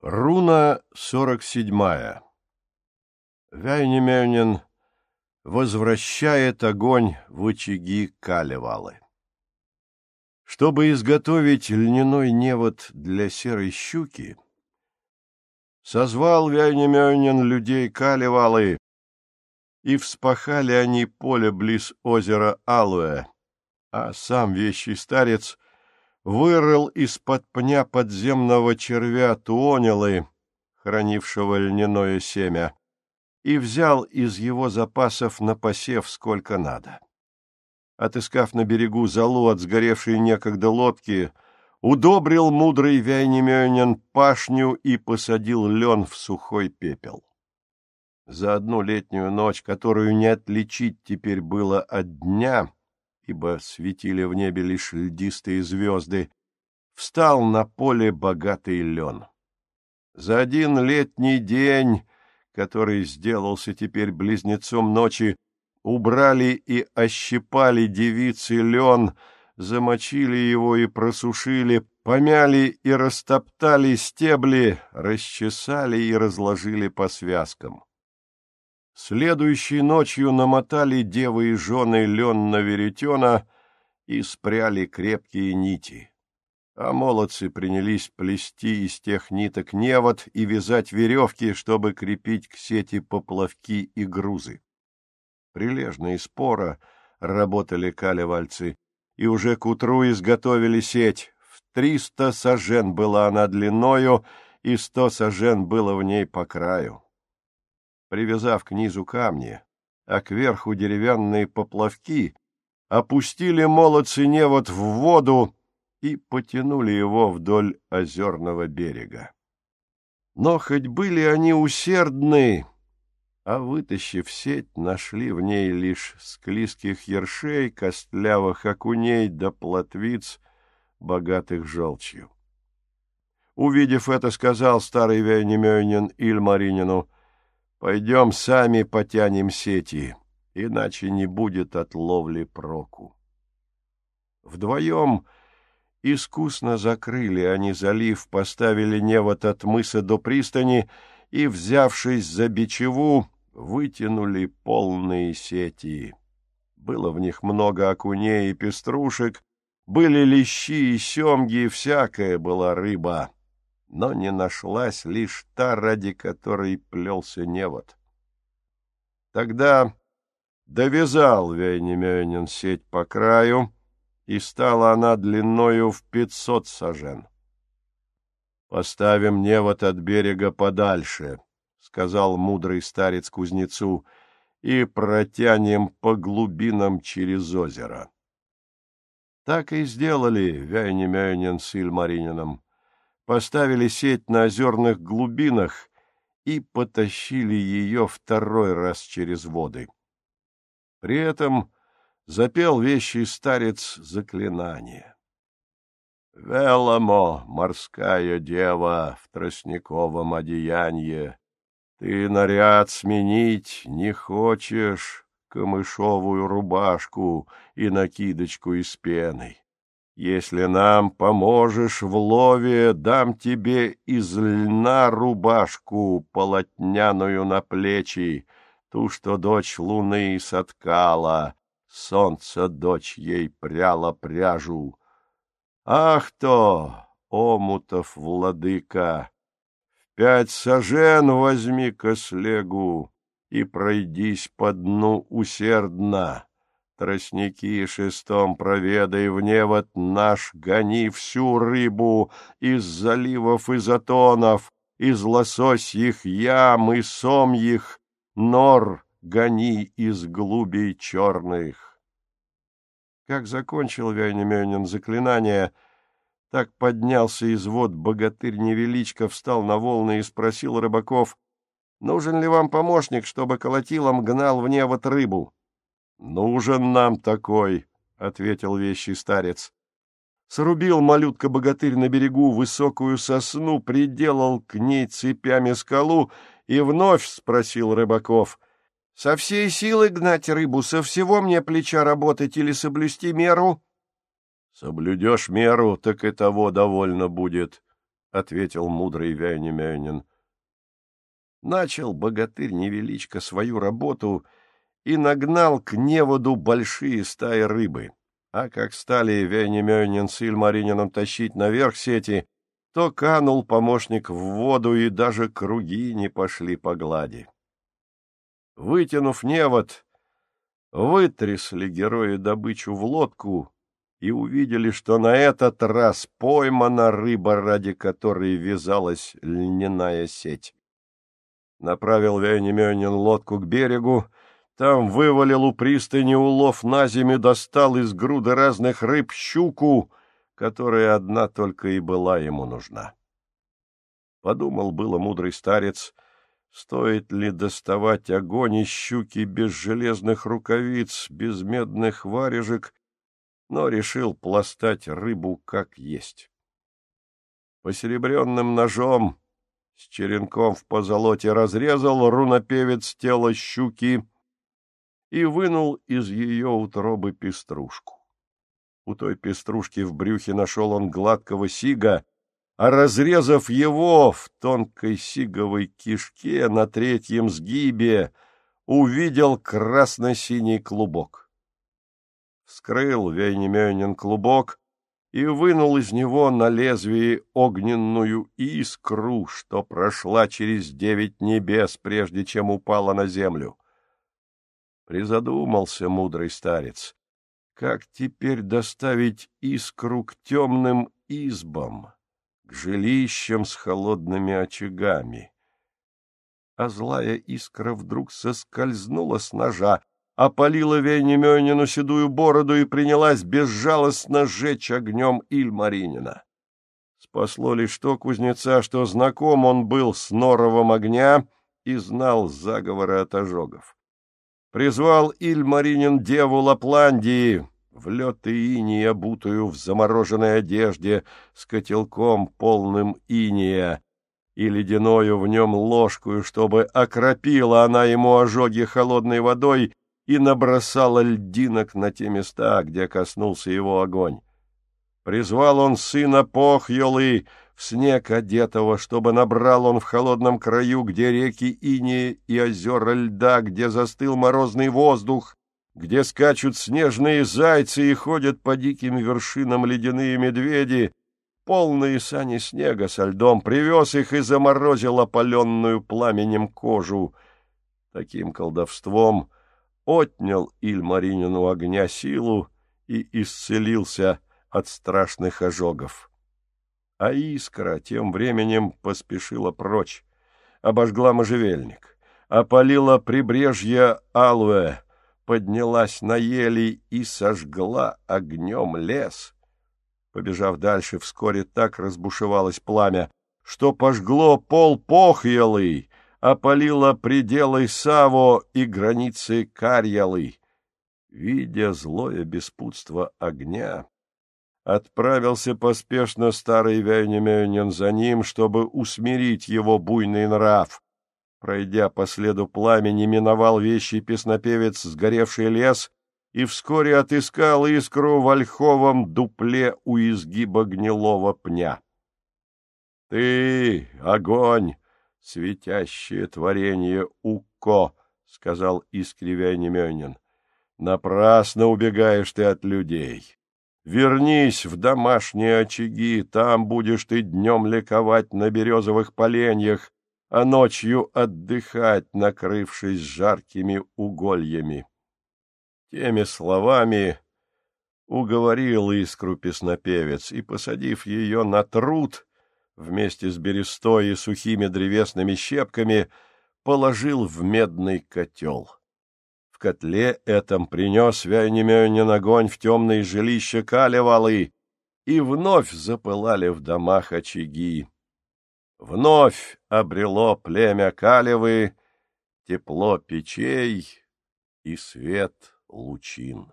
Руна сорок седьмая. Вяйнемёнин возвращает огонь в очаги Калевалы. Чтобы изготовить льняной невод для серой щуки, созвал Вяйнемёнин людей Калевалы, и вспахали они поле близ озера Алуэ, а сам вещий старец — вырыл из-под пня подземного червя туонилы, хранившего льняное семя, и взял из его запасов на посев сколько надо. Отыскав на берегу залу от сгоревшей некогда лодки, удобрил мудрый Вяйнемёнин пашню и посадил лен в сухой пепел. За одну летнюю ночь, которую не отличить теперь было от дня, ибо светили в небе лишь льдистые звезды, встал на поле богатый лен. За один летний день, который сделался теперь близнецом ночи, убрали и ощипали девицы лен, замочили его и просушили, помяли и растоптали стебли, расчесали и разложили по связкам. Следующей ночью намотали девы и жены лен на веретена и спряли крепкие нити. А молодцы принялись плести из тех ниток невод и вязать веревки, чтобы крепить к сети поплавки и грузы. Прилежно и споро работали калевальцы, и уже к утру изготовили сеть. В триста сажен была она длиною, и сто сажен было в ней по краю привязав к низу камни, а кверху деревянные поплавки, опустили молодцы невод в воду и потянули его вдоль озерного берега. Но хоть были они усердны, а, вытащив сеть, нашли в ней лишь склизких ершей, костлявых окуней да плотвиц, богатых желчью. Увидев это, сказал старый Вейнемёнин Ильмаринину — Пойдем сами потянем сети, иначе не будет от ловли проку. Вдвоем искусно закрыли они залив, поставили невод от мыса до пристани и, взявшись за бичеву, вытянули полные сети. Было в них много окуней и пеструшек, были лещи и семги, всякая была рыба но не нашлась лишь та, ради которой плелся невод. Тогда довязал Вейнемёнин сеть по краю, и стала она длиною в пятьсот сажен. «Поставим невод от берега подальше», — сказал мудрый старец кузнецу, — «и протянем по глубинам через озеро». Так и сделали Вейнемёнин с Ильмаринином поставили сеть на озерных глубинах и потащили ее второй раз через воды. При этом запел вещий старец заклинание. «Веломо, морская дева в тростниковом одеянье, ты наряд сменить не хочешь, камышовую рубашку и накидочку из пены. Если нам поможешь в лове, дам тебе из льна рубашку полотняную на плечи, ту, что дочь луны соткала, солнце дочь ей пряла пряжу. Ах то, омутов владыка, в пять сажен возьми-ка слегу и пройдись по дну усердно Тростники шестом проведай в невод наш, гони всю рыбу из заливов и затонов, из лососьих ям и сомьих нор гони из глубей черных. Как закончил Вяйнемёнин заклинание, так поднялся из вод богатырь Невеличко, встал на волны и спросил рыбаков, «Нужен ли вам помощник, чтобы колотилом гнал в невод рыбу?» «Нужен нам такой», — ответил вещий старец. Срубил малютка-богатырь на берегу высокую сосну, приделал к ней цепями скалу и вновь спросил рыбаков. — Со всей силы гнать рыбу, со всего мне плеча работать или соблюсти меру? — Соблюдешь меру, так и того довольно будет, — ответил мудрый Вяйнемёнин. Начал богатырь невеличко свою работу и нагнал к неводу большие стаи рыбы. А как стали Вяйнемёнин с Ильмаринином тащить наверх сети, то канул помощник в воду, и даже круги не пошли по глади. Вытянув невод, вытрясли герои добычу в лодку и увидели, что на этот раз поймана рыба, ради которой вязалась льняная сеть. Направил Вяйнемёнин лодку к берегу, там вывалил у пристани улов на землю, достал из груды разных рыб щуку, которая одна только и была ему нужна. Подумал было мудрый старец, стоит ли доставать огонь из щуки без железных рукавиц, без медных варежек, но решил пластать рыбу как есть. Посеребренным ножом с черенком в позолоте разрезал рунопевец тело щуки и вынул из ее утробы пеструшку. У той пеструшки в брюхе нашел он гладкого сига, а разрезав его в тонкой сиговой кишке на третьем сгибе, увидел красно-синий клубок. Вскрыл Вейнемёнин клубок и вынул из него на лезвии огненную искру, что прошла через девять небес, прежде чем упала на землю. Призадумался мудрый старец, как теперь доставить искру к темным избам, к жилищам с холодными очагами? А злая искра вдруг соскользнула с ножа, опалила Вейнемёнину седую бороду и принялась безжалостно сжечь огнем Ильмаринина. Спасло лишь то кузнеца, что знаком он был с норовом огня и знал заговоры от ожогов. Призвал Ильмаринин деву Лапландии, в лед и иней обутую в замороженной одежде с котелком полным иния, и ледяною в нем ложкую, чтобы окропила она ему ожоги холодной водой и набросала льдинок на те места, где коснулся его огонь. Призвал он сына Похьелы, снег одетого, чтобы набрал он в холодном краю, где реки Ини и озера льда, где застыл морозный воздух, где скачут снежные зайцы и ходят по диким вершинам ледяные медведи, полные сани снега со льдом, привез их и заморозил опаленную пламенем кожу. Таким колдовством отнял Ильмаринину огня силу и исцелился от страшных ожогов. А искра тем временем поспешила прочь, обожгла можжевельник, опалила прибрежье Алуэ, поднялась на ели и сожгла огнем лес. Побежав дальше, вскоре так разбушевалось пламя, что пожгло пол Похьелый, опалила пределы Саво и границы Карьялы. Видя злое беспутство огня, отправился поспешно старый Вейнемёнин за ним, чтобы усмирить его буйный нрав. Пройдя по следу пламени, миновал вещий песнопевец сгоревший лес и вскоре отыскал искру в ольховом дупле у изгиба гнилого пня. — Ты, огонь! светящее творение Уко, — сказал искривя Немёнин. — Напрасно убегаешь ты от людей. Вернись в домашние очаги, там будешь ты днем ликовать на березовых поленьях, а ночью отдыхать, накрывшись жаркими угольями. Теми словами уговорил искру песнопевец и, посадив ее на труд, вместе с берестой и сухими древесными щепками положил в медный котел. В котле этом принес Вяйнемёнин огонь в темные жилища Калевалы, и вновь запылали в домах очаги. Вновь обрело племя Калевы тепло печей и свет лучин.